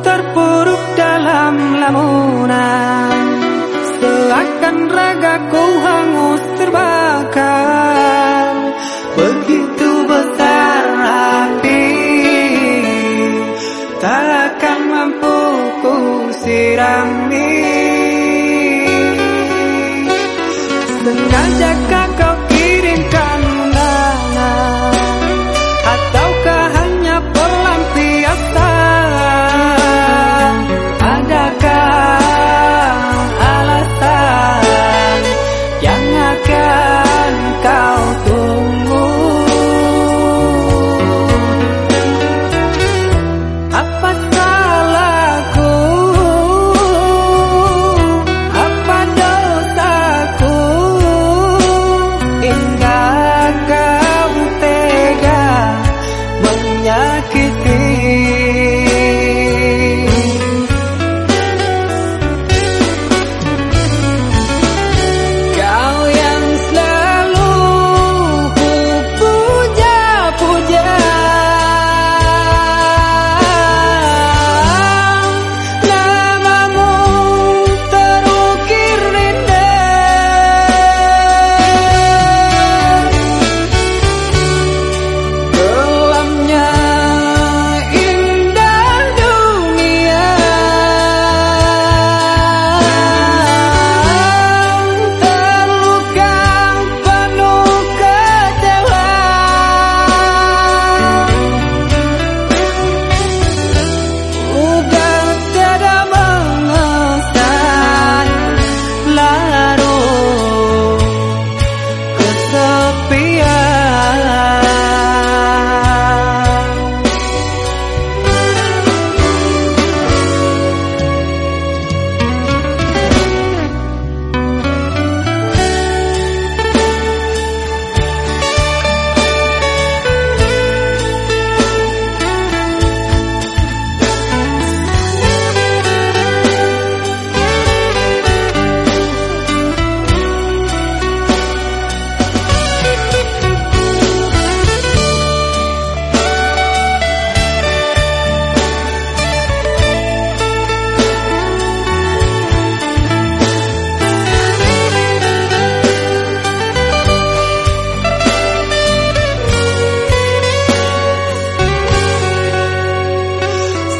terpuruk dalam lamunan. Seakan ragaku hangus terbakar. Begitu besar api Takkan mampu ku sirami. Sengaja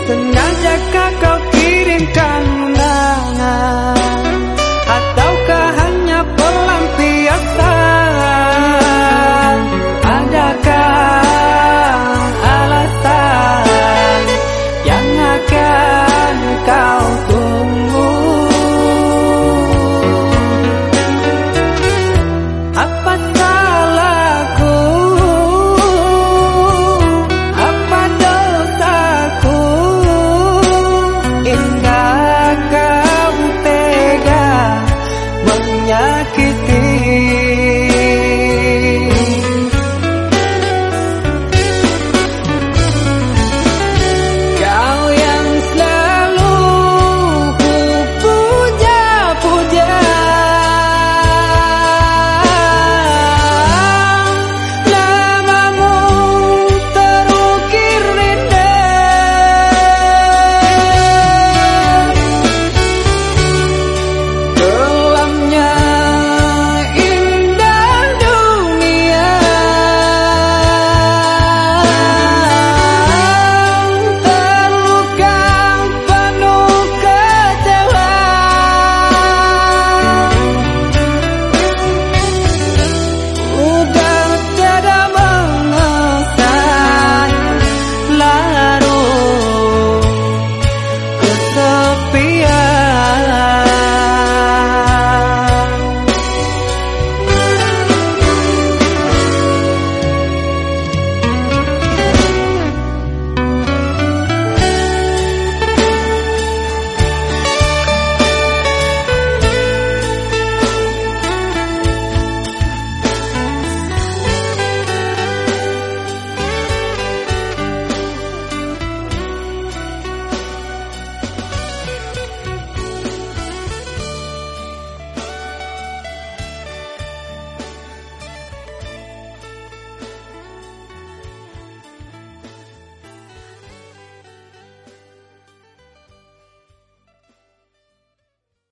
the night.